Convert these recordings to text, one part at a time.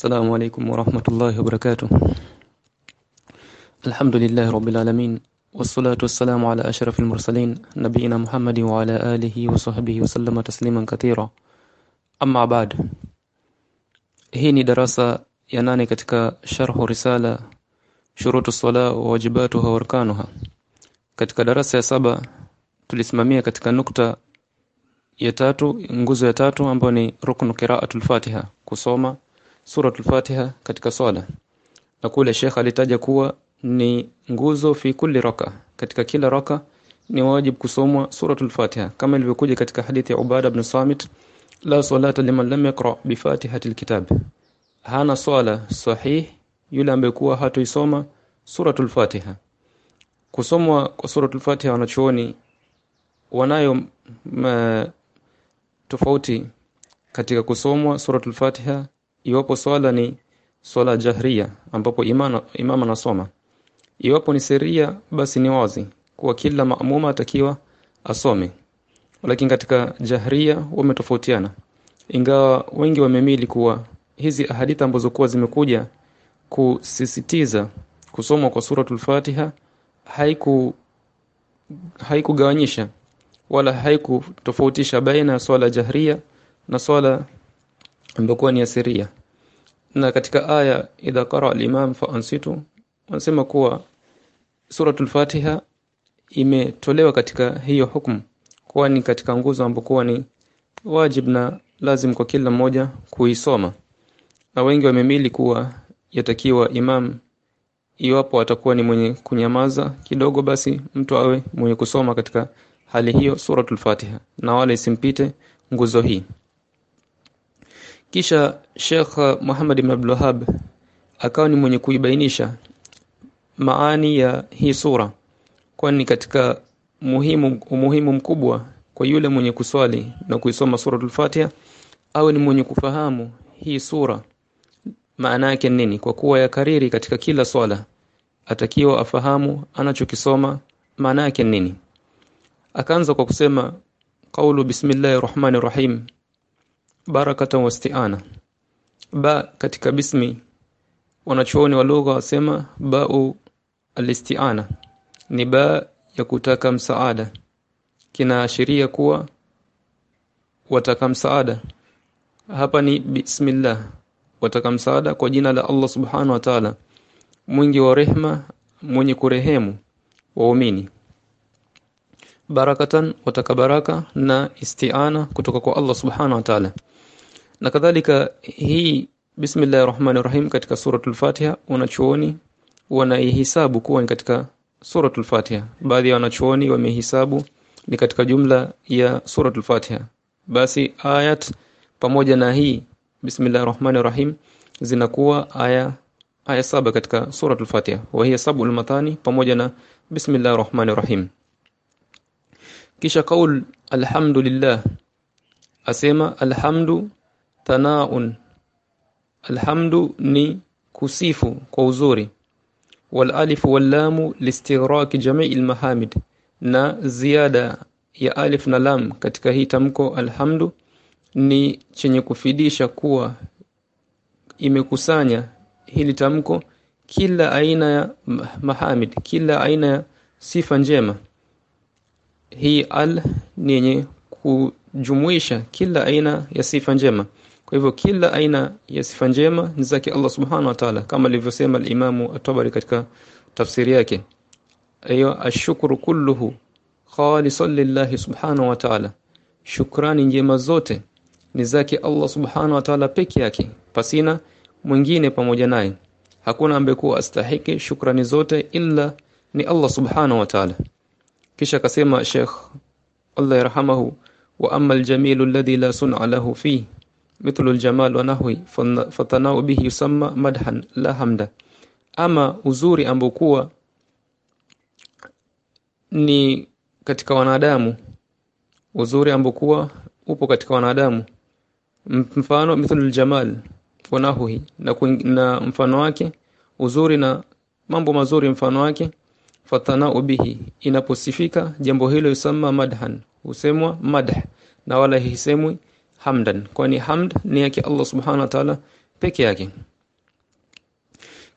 السلام عليكم ورحمة الله وبركاته. الحمد لله رب العالمين والصلاة والسلام على أشرف المرسلين نبينا محمد وعلى آله وصحبه وسلم تسليما كثيرا. أما بعد هيني دراسة يناني كتك شرح رسالة شروط الصلاة وواجباتها وأركانها. كتك دراسة سبا تلسمامية كتك نقطة يتاتو نقوز يتاتو أمبني ركن قراءة الفاتحة. كصومة suratul fatiha katika swala. Na kule Sheikh alitaja kuwa ni nguzo fi kulli raka. Katika kila raka ni wajib kusomwa suratul fatiha. Kama ilivyokuja katika hadithi ya Ubada ibn Samit la salata liman lam yaqra bi fatihatil kitab. Hana swala sahih yule ambaye kuwa hatoisoma suratul fatiha. Kusomwa kwa suratul fatiha wanachuoni wanayo ma, tofauti katika kusomwa suratul fatiha iwapo swala ni swala jahria ambapo imama imama anasoma iwapo ni seria basi ni wazi kuwa kila maamuma atakiwa asome. Lakini katika jahria wametofautiana. Ingawa wengi wamemili kuwa hizi ahadithi ambazo kuwa zimekuja kusisitiza kusomwa kwa suratul Fatiha haiku haikugawanyisha wala haikutofautisha baina ya swala jahria na swala ambayo ni asiria na katika aya idha qara al-imam fa ansitu wanasema kuwa suratul Fatiha imetolewa katika hiyo hukumu kuwa ni katika nguzo ambokuwa ni wajib na lazim kwa kila mmoja kuisoma. Na wengi wamemili kuwa yatakiwa imam iwapo atakuwa ni mwenye kunyamaza kidogo basi mtu awe mwenye kusoma katika hali hiyo suratul Fatiha na wala isimpite nguzo hii kisha Sheikh Muhammad ibn Abdul Wahhab akawa ni mwenye kuibainisha maani ya hii sura kwani katika muhimu umuhimu mkubwa kwa yule mwenye kuswali na kuisoma suratul Fatiha awe ni mwenye kufahamu hii sura. Maana yake nini? Kwa kuwa ya kariri katika kila swala atakiwa afahamu anachokisoma maana yake nini? Akaanza kwa kusema qaulu bismillahir rahmanir rahim barakatan wasti'ana ba katika bismi wanachuoni wa lugha wasema ba'u alisti'ana. Ni ba ya kutaka msaada. Kinaashiria kuwa wataka msaada. Hapa ni bismillah wataka msaada kwa jina la Allah subhanahu wa ta'ala. Mwingi wa rehma mwenye kurehemu waumini. Barakatan wataka baraka na isti'ana kutoka kwa Allah subhanahu wa ta'ala na kadhalika hii bismillahir rahmanir rahim katika suratul fatiha wanachuoni wanaihisabu kuwa ni katika suratul fatiha. Baadhi ya wanachuoni wamehisabu ni katika jumla ya suratul fatiha. Basi ayat pamoja na hii bismillahir rahmanir rahim zinakuwa aya aya saba katika suratul fatiha. Wa hiya sabul matani pamoja na bismillahir rahmanir rahim. Kisha kaul alhamdulillah asema alhamdu tanaun alhamdu ni kusifu kwa uzuri. Wal alif wal lam listighraq jami' al mahamid. Na ziada ya alif na lam katika hii tamko alhamdu ni chenye kufidisha kuwa imekusanya hili tamko kila aina ya mahamid kila aina ya sifa njema. Hii al ni yenye kujumuisha kila aina ya sifa njema kwa hivyo kila aina ya sifa njema ni zake Allah subhanahu wa ta'ala kama alivyosema al-Imamu at-Tabari katika tafsiri yake. Ayo ashukuru kulluhu khalisan lillahi subhanahu wa ta'ala. Shukrani njema zote ni zake Allah subhanahu wa ta'ala peke yake pasina mwingine pamoja naye. Hakuna ambaye astahiki shukrani zote illa ni Allah subhanahu wa ta'ala. Kisha akasema Sheikh Allah yarhamahu wa amma al-jamilu alladhi la sun'a lahu fi mithlu al-jamal wa nahwi fatanau bihi yusamma madhan la hamda. Ama uzuri ambao ni katika wanadamu uzuri ambokuwa upo katika wanadamu. Mfano mithlu aljamal wa na, na mfano wake uzuri na mambo mazuri mfano wake fatanau bihi. Inaposifika jambo hilo yusamma madhan husemwa madh na wala hisemwi hamdan. Kwani hamd ni yake Allah subhanahu wa ta'ala peke yake.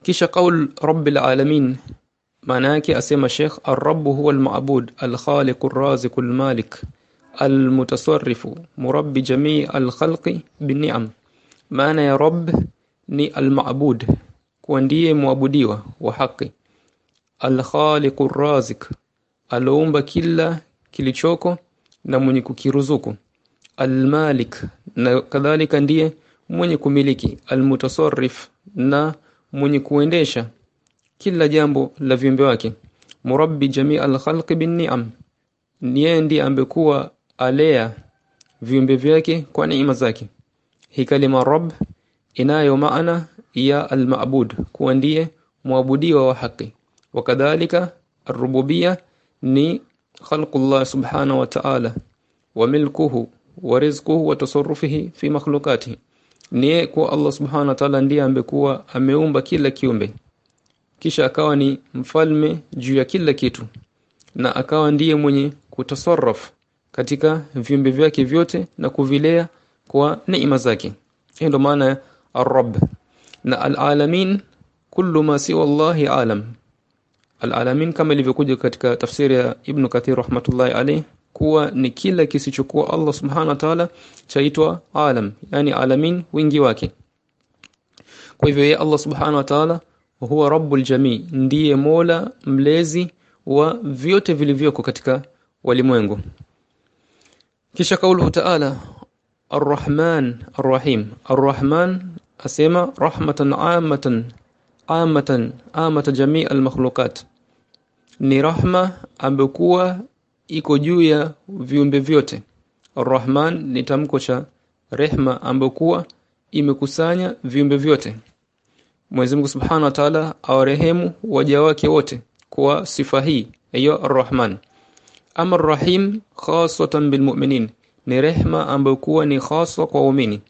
Kisha qaul rabbil alamin maana yake asema Sheikh ar-rabb huwa al-ma'bud al-khaliq ar-raziq al-malik al-mutasarrif murabbi jami' al-khalqi bin-ni'am. Maana ya rabb ni al-ma'bud kuwa ndiye muabudiwa wa haki. Al-khaliq ar-raziq aloumba kila kilichoko na mwenye kukiruzuku al-malik. Na kadhalika ndiye mwenye kumiliki al-mutasarrif na mwenye kuendesha kila jambo la viumbe wake. Murabbi jamii al-khalqi bin ni'am niye ndiye ambekuwa alea viumbe vyake kwa neema zake. Hii kalima rabb inayo maana ya al-ma'bud kuwa ndiye muabudiwa wa haki. Wakadhalika ar-rububiyya ni khalqullah subhanahu wa ta'ala. Wa milkuhu wa rizquhu wa tasarrufihi fi makhluqatihi. Ni kwa Allah subhanahu wa ta'ala ndiye ambekuwa ameumba kila kiumbe. Kisha akawa ni mfalme juu ya kila kitu. Na akawa ndiye mwenye kutasarraf katika viumbe vyake vyote na kuvilea kwa neema zake. Hiyo ndo maana ar-rabb. Na al-alamin kullu ma siwa Allahi alam. Al-alamin kama ilivyokuja katika tafsiri ya Ibn Kathir rahmatullahi alayh kuwa ni kila kisichokuwa Allah subhanahu wa ta'ala chaitwa alam yani alamin wingi wake kwa hivyo yeye Allah subhanahu wa ta'ala huwa rabbul jamii ndiye mola mlezi wa vyote vilivyoko katika walimwengu kisha kaulu ta'ala arrahman arrahim arrahman asema rahmatan amatan amatan amata jamii almakhluqat ni rahma ambekuwa iko juu ya viumbe vyote arrahman ni tamko cha rehma ambokuwa imekusanya viumbe vyote Mwenyezi Mungu Subhanahu wa Ta'ala awarehemu waja wake wote kwa sifa hii hiyo Ar-Rahman. Ama Ar-Rahim khasatan bil mu'minin, ni rehma ambayo kuwa ni khaswa kwa waumini.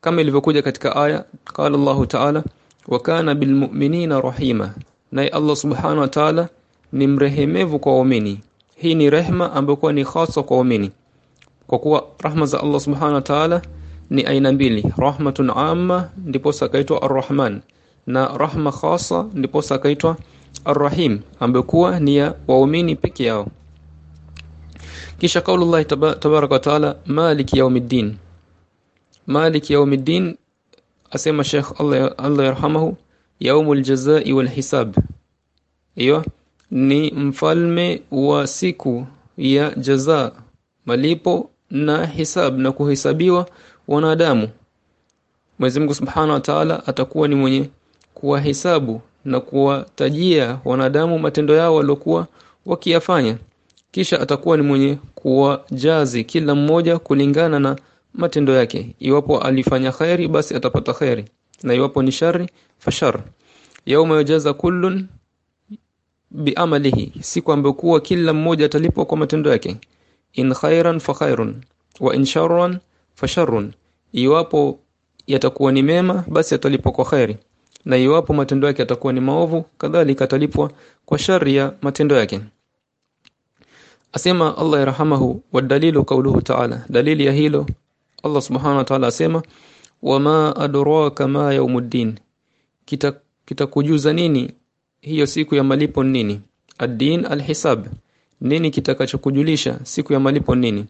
Kama ilivyokuja katika aya qala Allah Ta'ala wa kana bil mu'minina rahima. Na Allah Subhanahu wa Ta'ala ni mrehemevu kwa waumini. Hii ni rehma ambayo kuwa ni khaswa kwa waumini. Kwa kuwa rahma za Allah Subhanahu wa Ta'ala ni aina mbili. Rahmatun amma ndipo sakaitwa arrahman. Na rahma khasa ndipo sakaitwa arrahim ambayo kuwa ni ya waumini peke yao. Kisha kaulullah tabaraka wa taala maliki yaumiddin. Maliki yaumiddin asema Sheikh Allah Allah yarhamahu yaumul jazaa'i wal hisab. Hiyo ni mfalme wa siku ya jaza malipo na hisab na kuhesabiwa wanadamu. Mwenyezi Mungu Subhanahu wa Ta'ala atakuwa ni mwenye kuwahesabu na kuwatajia wanadamu matendo yao waliokuwa wakiyafanya. Kisha atakuwa ni mwenye kuwajazi kila mmoja kulingana na matendo yake. Iwapo alifanya khairi basi atapata khairi na iwapo ni shari fashar yauma yajaza kullun biamalihi siku ambayo kuwa kila mmoja atalipwa kwa matendo yake. In khairan fa khairun wa in sharran fa sharrun. Iwapo yatakuwa ni mema basi atalipwa kwa khairi. Na iwapo matendo yake yatakuwa ni maovu kadhalika atalipwa kwa shari ya matendo yake. Asema Allah yarhamahu wadalilu qawluhu ta'ala. Dalili ya hilo Allah subhanahu wa ta'ala asema wama adraka ma yawmuddin. Kitakujuza kita nini hiyo siku ya malipo nini? Ad-din al-hisab. Nini kitakachokujulisha siku ya malipo nini?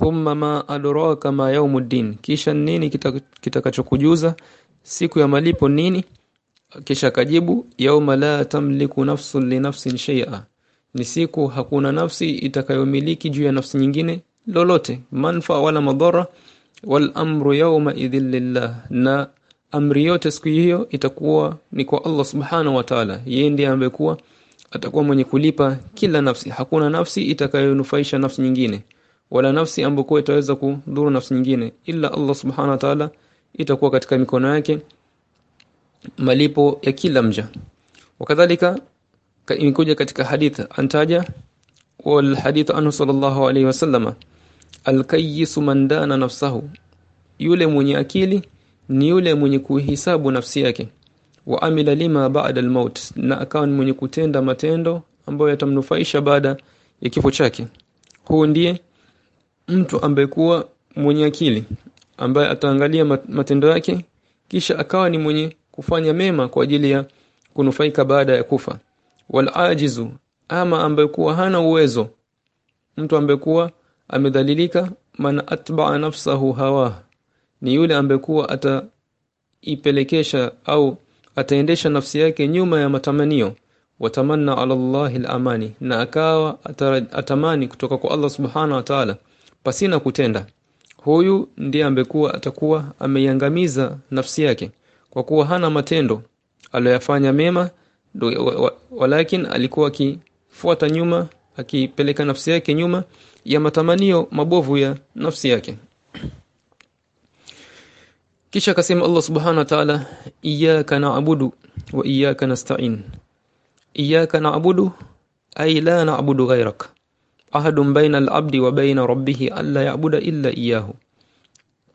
Thumma ma adraka ma yawmuddin. Kisha nini kitakachokujuza kita siku ya malipo nini? Kisha kajibu yauma la tamliku nafsun li nafsin shay'a. Ni siku hakuna nafsi itakayomiliki juu ya nafsi nyingine lolote. Manfa wala madhara. Wal amru yawma idhil lillah na amri yote siku hiyo itakuwa ni kwa Allah subhanahu wa ta'ala. Yeye ndiye ambekuwa atakuwa mwenye kulipa kila nafsi. Hakuna nafsi itakayonufaisha nafsi nyingine wala nafsi ambayo itaweza kudhuru nafsi nyingine. Ila Allah subhanahu wa ta'ala itakuwa katika mikono yake malipo ya kila mja. Wakadhalika imekuja katika hadith antaja wal hadith anhu sallallahu alayhi wasallama alkayyisu man dana nafsahu. Yule mwenye akili ni yule mwenye kuhisabu nafsi yake. Wa amila lima ba'da almaut na akawa ni mwenye kutenda matendo ambayo yatamnufaisha baada ya kifo chake. Huu ndiye mtu ambaye kuwa mwenye akili ambaye ataangalia matendo yake kisha akawa ni mwenye kufanya mema kwa ajili ya kunufaika baada ya kufa. Wal ajizu ama ambaye kuwa hana uwezo. Mtu ambaye kuwa amedhalilika man atba'a nafsahu hawa ni yule ambaye kuwa ataipelekesha au ataendesha nafsi yake nyuma ya matamanio watamanna ala Allahi al-amani na akawa atamani kutoka kwa Allah subhana wa ta'ala pasina kutenda. Huyu ndiye ambekuwa atakuwa ameiangamiza nafsi yake kwa kuwa hana matendo aliyofanya mema walakin alikuwa akifuata nyuma akipeleka nafsi yake nyuma ya matamanio mabovu ya nafsi yake kisha akasema Allah subhanahu wa ta'ala iyyaka na'budu wa iyyaka nasta'in iyyaka na'budu ay la na'budu ghayrak ahadun bayna al-'abdi wa bayna rabbih alla ya'budu illa iyyahu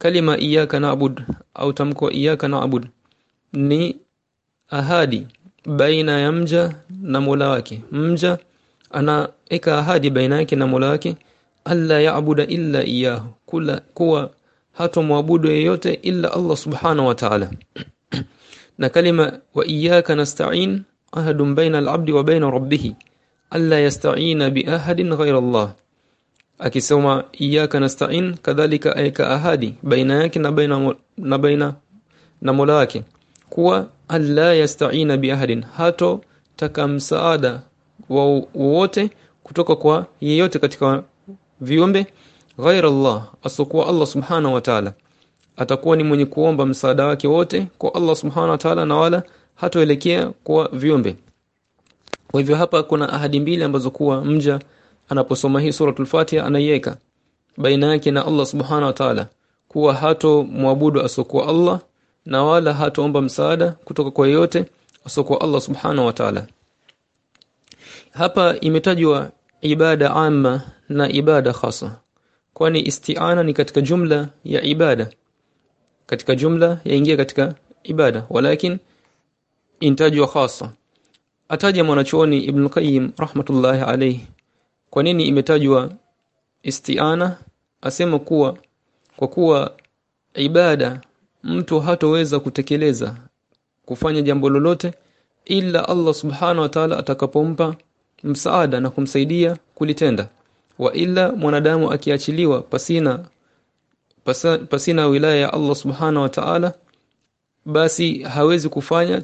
kalima iyyaka na'bud au tamko iyyaka na'bud ni ahadi baina ya mja na Mola wake mja anaeka ahadi baina yake na Mola wake alla ya'budu illa iyyahu kula kuwa hatomwabudu yeyote ila Allah subhanahu wa ta'ala. Na kalima wa iyyaka nasta'in ahadun baina al-'abdi wa baina rabbih alla yasta'ina bi ahadin ghayra Allah. Akisema iyyaka nasta'in kadhalika ayka ahadi baina yake na baina na baina na Mola wake. Kuwa alla yasta'ina bi ahadin hato taka msaada wowote kutoka kwa yeyote katika viumbe ghaira Allah asokuwa Allah subhanahu wa ta'ala. Atakuwa ni mwenye kuomba msaada wake wote kwa Allah subhanahu wa ta'ala na wala hatoelekea kwa viumbe. Kwa hivyo hapa kuna ahadi mbili ambazo kuwa mja anaposoma hii suratul Fatiha anaiweka. Baina yake na Allah subhanahu wa ta'ala. Kuwa hato muabudu asokuwa Allah na wala hatoomba msaada kutoka kwa yeyote asokuwa Allah subhanahu wa ta'ala. Hapa imetajwa ibada amma na ibada khasa kwani isti'ana ni katika jumla ya ibada. Katika jumla yaingia katika ibada. Walakin intajwa khasa. Ataja mwanachuoni Ibn Qayyim rahmatullahi alayhi. Kwa nini imetajwa isti'ana? Asema kuwa kwa kuwa ibada mtu hatoweza kutekeleza kufanya jambo lolote ila Allah subhanahu wa ta'ala atakapompa msaada na kumsaidia kulitenda wa ila mwanadamu akiachiliwa pasina pasina wilaya ya Allah subhana wa ta'ala basi hawezi kufanya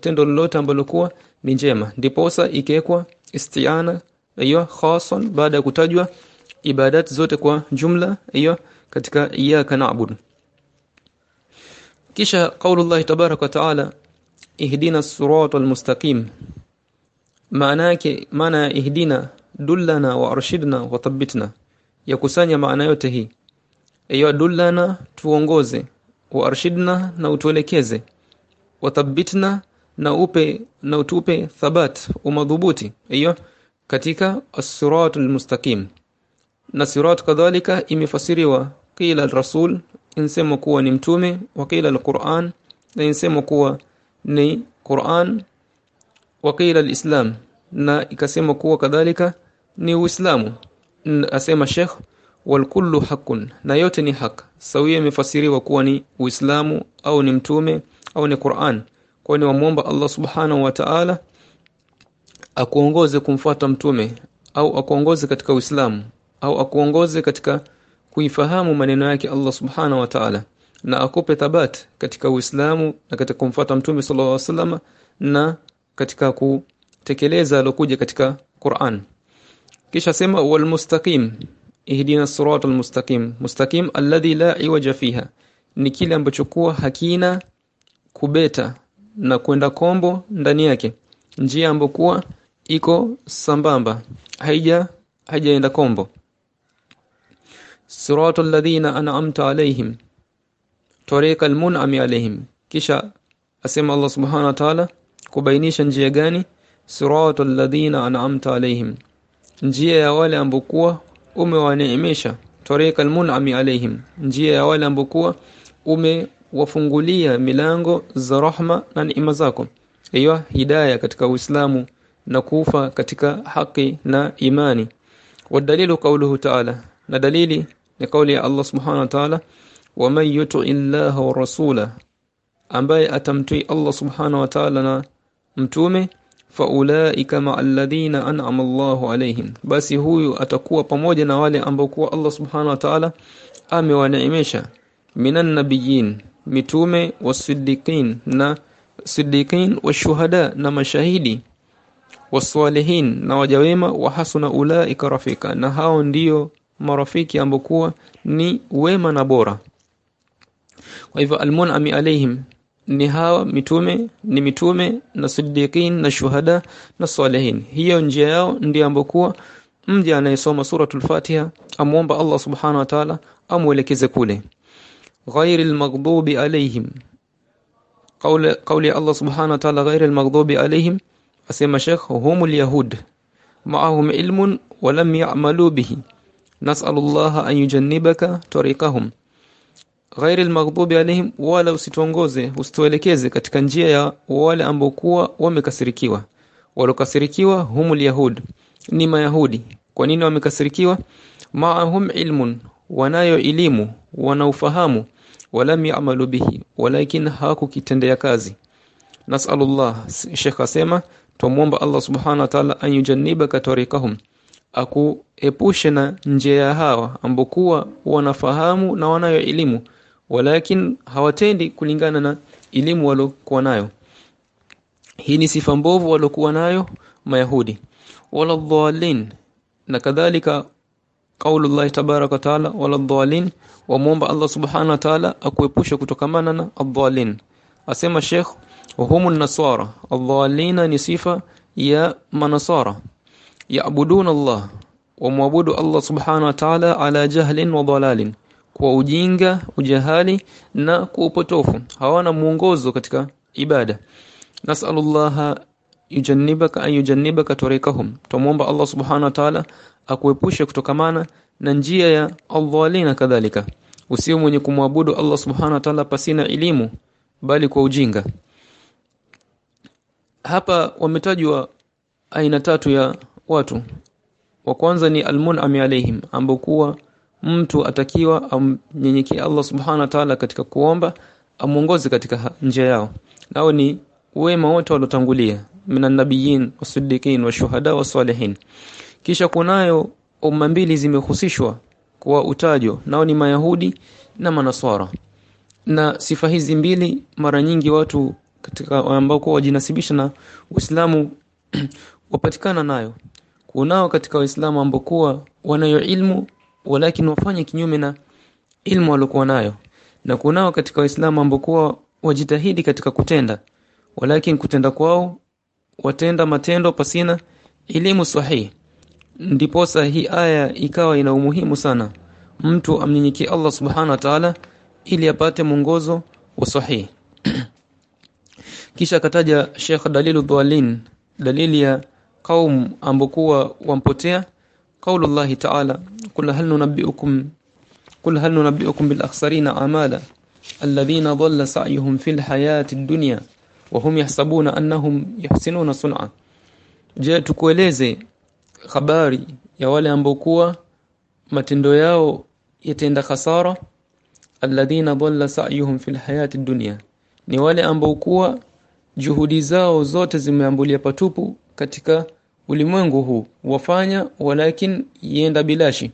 tendo lolote ambalo kuwa ni njema. Ndiposa ikekwa istiana hiyo khasan baada ya kutajwa ibadat zote kwa jumla hiyo katika iyyaka na'budu. Kisha qaulullah tabarak wa taala ihdina as-siratal mustaqim. Maana yake maana ya ihdina dullana wa arshidna wa thabbitna yakusanya maana yote hii. Ayo dullana tuongoze. Wa arshidna na utuelekeze. Wa thabbitna na upe na utupe thabat umadhubuti. Hiyo katika as-siratul mustaqim. Na sirat kadhalika imefasiriwa qila al-rasul insema kuwa ni mtume wa qila al-Qur'an na insema kuwa ni Qur'an wa qila al-Islam. Na ikasema kuwa kadhalika ni Uislamu. Asema Sheikh wal kullu haqqun. Na yote ni hak sawia imefasiriwa kuwa ni Uislamu au ni mtume au ni Qur'an. Kwa ni wamuomba Allah subhanahu wa ta'ala akuongoze kumfuata mtume au akuongoze katika Uislamu au akuongoze katika kuifahamu maneno yake Allah subhanahu wa ta'ala na akupe thabat katika Uislamu na katika kumfuata mtume sallallahu alaihi wasallam na katika kutekeleza alokuja katika Qur'an kisha sema wal mustaqim. Ihdina siratal mustaqim. Mustaqim alladhi la iwaja fiha. Ni kile ambacho kuwa hakina kubeta na kwenda kombo ndani yake. Njia ambayo iko sambamba. Haija haijaenda kombo. Siratal ladhina an'amta alaihim tariqal mun'ami alaihim kisha asema Allah subhanahu wa ta'ala kubainisha njia gani? Siratal ladhina an'amta alaihim njia ya wale ambokuwa umewaneemesha. Tariqa almun'ami alaihim njia ya wale ambokuwa umewafungulia milango za rahma na neema zako. Hiyo hidayah katika Uislamu na kufa katika haki na imani. Wadalilu qawluhu ta'ala. Na dalili ni kauli ya Allah subhanahu wa ta'ala wa man yuti illaha wa rasula ambaye atamtii Allah subhanahu wa ta'ala na mtume faulaika ma alladhina an'ama Allahu alaihim basi huyu atakuwa pamoja na wale ambao kuwa Allah subhanahu wa ta'ala amewaneemesha. Minan nabiyyin mitume wasiddiqin na siddiqin washuhada na mashahidi wasalihin na wajawema wa hasuna ulaika rafika na hao ndiyo marafiki ambao kuwa ni wema na bora. Kwa hivyo almun'ami alaihim ni hawa mitume ni mitume na siddiqin na shuhada na salihin hiyo njia yao ndiyo ambokuwa mja anayesoma suratul fatiha amuomba Allah subhanahu wa ta'ala amuelekeze kule ghairil maghdubi alaihim قول قول الله سبحانه وتعالى غير المغضوب عليهم asema Sheikh humul yahud ma'ahum ilmun wa lam ya'malu bihi nas'alullaha an yujannibaka tariqahum ghairi maghdubi alaihim wala usituongoze usituelekeze katika njia ya wale ambao kuwa wamekasirikiwa. Walokasirikiwa humul yahud ni mayahudi. Kwa nini wamekasirikiwa? Ma'ahum ilmun wanayo elimu wanaufahamu walam ya'malu bihi walakin hakukitendea kazi. Nasalullah Sheikh asema tumuomba Allah subhanahu wa ta'ala anyujannibaka tariqahum akuepushe na njia ya hawa ambokuwa wanafahamu na wanayo elimu walakin hawatendi kulingana na elimu walokuwa nayo. Hii ni sifa mbovu walokuwa nayo mayahudi. Wala dhalin na kadhalika qaulullah tabaraka taala wala dhalin wamuomba Allah subhanahu wa taala akuepushe kutokamana na adhalin asema sheikh humu nasara adhalina ni sifa ya manasara. Yaabuduna Allah wamwabudu Allah subhanahu wa taala ala jahlin wa dalalin kwa ujinga ujahali na kwa upotofu. Hawana mwongozo katika ibada. Nasallallahu yujannibaka an yujannibaka tariqahum. Tumuomba Allah subhanahu wa ta'ala akuepushe kutokamana na njia ya adhalina kadhalika. Usiwe mwenye kumwabudu Allah subhanahu wa ta'ala pasina elimu bali kwa ujinga. Hapa wametajwa aina tatu ya watu. Wa kwanza ni almun'ami alaihim ambao kuwa mtu atakiwa amnyenyekee Allah subhanahu wa ta'ala katika kuomba amuongoze katika njia yao. Nao ni wema wote waliotangulia minan nabiyyin wasiddiqin washuhada wasalihin kisha kunayo umma mbili zimehusishwa kwa utajo nao ni mayahudi na manaswara. Na sifa hizi mbili mara nyingi watu katika ambao kwa wajinasibisha na Uislamu wapatikana nayo. Kunao katika Waislamu ambao kwa wanayo ilmu walakin wafanye kinyume na ilmu waliokuwa nayo. Na kunao katika Waislamu ambokuwa wajitahidi katika kutenda. Walakin kutenda kwao watenda matendo pasina elimu sahihi. Ndiposa hii aya ikawa ina umuhimu sana. Mtu amnyenyekee Allah subhanahu wa ta'ala ili apate mwongozo wa sahihi. Kisha akataja Sheikh dalilu dhalin dalili ya kaum ambokuwa wampotea qaulullahi الله تعالى قل هل ننبئكم قل هل ننبئكم بالاخسرين amala الذين ضل سعيهم في الحياة الدنيا وهم يحسبون انهم يحسنون صنعا je tukueleze habari ya wale ambao kuwa matendo yao yatenda khasara? Alladhina dhalla sa'yuhum fil hayati dunya. Ni wale ambao kuwa juhudi zao zote zimeambulia patupu katika ulimwengu huu. Wafanya walakin yenda bilashi.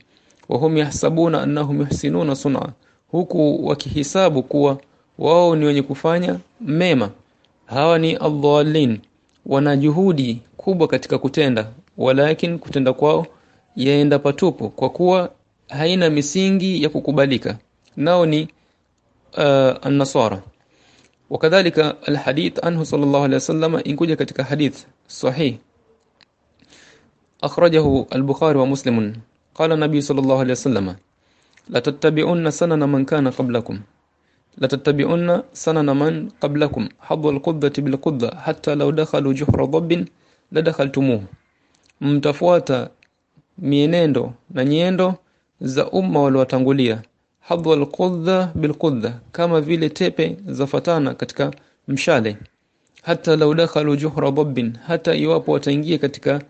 Wahum yahsabuna annahum yuhsinuna sun'a. Huku wakihisabu kuwa wao ni wenye kufanya mema. Hawa ni adhallin wana juhudi kubwa katika kutenda. Walakin kutenda kwao yaenda patupu kwa kuwa haina misingi ya kukubalika. Nao ni uh, an-nasara. Wakadhalika alhadith anhu sallallahu alayhi wasallam inkuja katika hadith sahih. أخرجه البخاري ومسلم قال النبي صلى الله عليه وسلم لتتبعون سنن من كان قبلكم لتتبعون سنن من قبلكم حظ القدة بالقدة حتى لو دخلوا جحر ضب لدخلتموه mtafuata mienendo na nyendo za umma waliotangulia hadhu alqudha bilqudha kama vile tepe zafatana katika mshale hata lau dakhalu juhra dabbin hata iwapo wataingia katika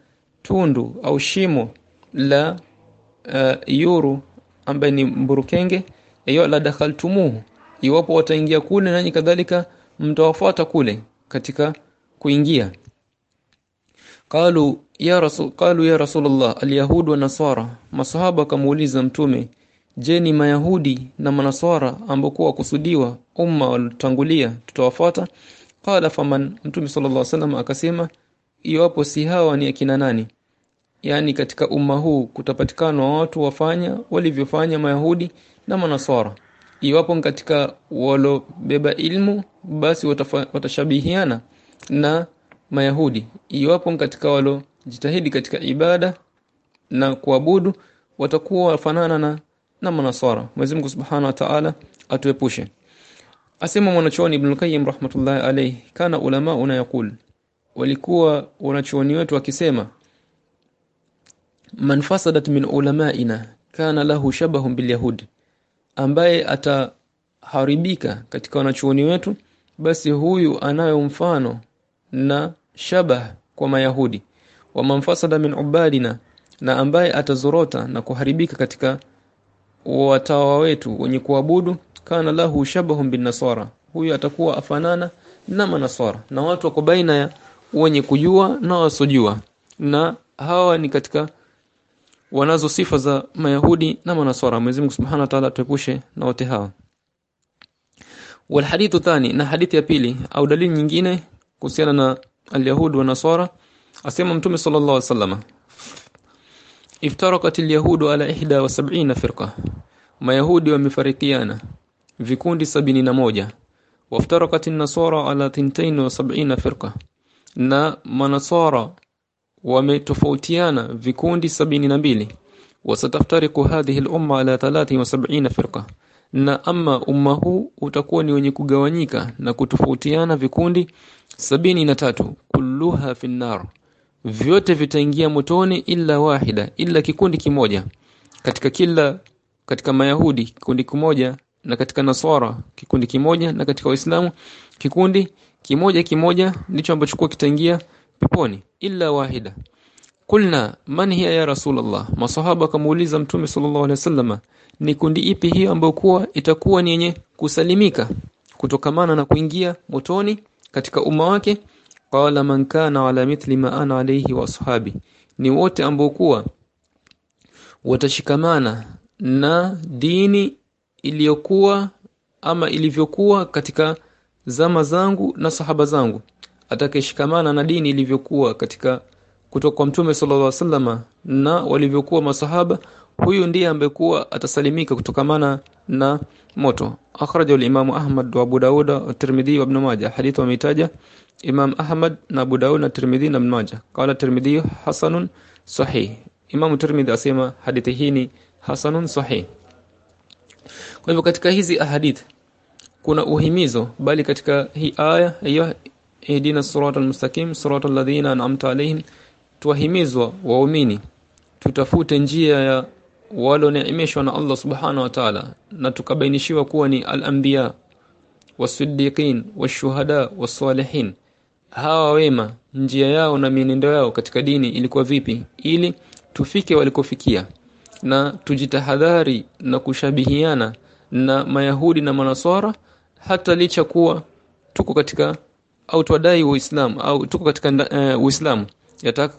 tundu au shimo la uh, yuru ambaye ni mburukenge hiyo la dakhaltumuhu. Iwapo wataingia kule nanyi kadhalika mtawafuata kule katika kuingia. Qalu ya rasul qalu ya rasulullah alyahud wa nasara. Masahaba kamuuliza mtume je ni mayahudi na manaswara ambao kusudiwa umma walitangulia tutawafuata? Qala faman mtume sallallahu alaihi wasallam akasema iwapo si hawa ni akina nani. Yani katika umma huu kutapatikana watu wafanya walivyofanya mayahudi na Manasara iwapo katika walobeba ilmu basi watafa, watashabihiana na mayahudi. Iwapo katika walo jitahidi katika ibada na kuabudu watakuwa wafanana na na manasara Mwenyezi Mungu Subhanahu wa Ta'ala atuepushe. Asema mwanachuoni Ibn Qayyim rahmatullahi alayhi kana ulama una yakul walikuwa wanachuoni wetu wakisema man fasadat min ulamaina kana lahu shabahun bil yahud ambaye ataharibika katika wanachuoni wetu basi huyu anayo mfano na shabah kwa mayahudi. Wa manfasada min ubadina na ambaye atazorota na kuharibika katika watawa wetu wenye kuabudu kana lahu shabahun bin nasara. Huyu atakuwa afanana na manasara. Na watu wako baina ya wenye kujua na wasojua na hawa ni katika wanazo sifa za mayahudi na manasara Mwenyezi Mungu Subhanahu wa Ta'ala tuepushe na wote hawa والحديث thani na hadithi ya pili au dalili nyingine kuhusiana na alyahud wa nasara asema mtume sallallahu alaihi wasallam iftarakat alyahudu ala 71 firqa mayahudi wamefarikiana vikundi sabini na moja waftarakat an-nasara ala 72 firqa na manasara wametofautiana vikundi sabini na mbili. Wasataftariku hadhihi al-umma ala 73 firqa. Na ama umma huu utakuwa ni wenye kugawanyika na kutofautiana vikundi sabini na tatu. Kulluha finnar. Vyote vitaingia motoni ila wahida ila kikundi kimoja. Katika kila katika mayahudi kikundi kimoja. Na katika nasara kikundi kimoja. Na katika waislamu kikundi kimoja kimoja ndicho ambacho kwa kitaingia peponi illa wahida. Kulna man hiya ya rasulullah? Masahaba kamuuliza mtume sallallahu alaihi wasallam ni kundi ipi hiyo ambayo kuwa itakuwa ni yenye kusalimika kutokamana na kuingia motoni katika umma wake? Qala man kana ala mithli ma ana alayhi wa ashabi. Ni wote ambao kuwa watashikamana na dini iliyokuwa ama ilivyokuwa katika zama zangu na sahaba zangu atakayeshikamana na dini ilivyokuwa katika kutoka kwa mtume sallallahu alaihi wasallama na walivyokuwa masahaba huyu ndiye ambekuwa atasalimika kutokamana na moto. Akhraja al-Imam Ahmad wa Abu Dawud wa Tirmidhi wa Ibn Majah. Hadith wametaja Imam Ahmad na Abu Dawud na Tirmidhi na Ibn Majah. Qala Tirmidhi hasanun sahih. Imam Tirmidhi asema hadithi hii ni hasanun sahih. Kwa hivyo katika hizi ahadith kuna uhimizo bali katika hii aya hiyo ihdina siratal mustaqim siratal ladhina an'amta alayhim tuwahimizwa waumini tutafute njia ya walioneemeshwa na Allah subhanahu wa ta'ala na tukabainishiwa kuwa ni al-anbiya wasiddiqin washuhada wasalihin hawa wema njia yao na mienendo yao katika dini ilikuwa vipi? Ili tufike walikofikia na tujitahadhari na kushabihiana na mayahudi na manaswara hata licha kuwa tuko katika au twadai uislamu au tuko katika uh, uislamu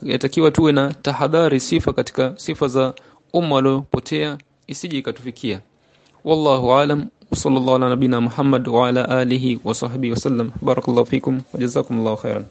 yatakiwa tuwe na tahadhari sifa katika sifa za umma waliopotea isije ikatufikia. Wallahu alam sallallahu ala nabina muhammad wa ala alihi wa sahbihi wasallam barakallahu fikum wa jazakumullahu khairan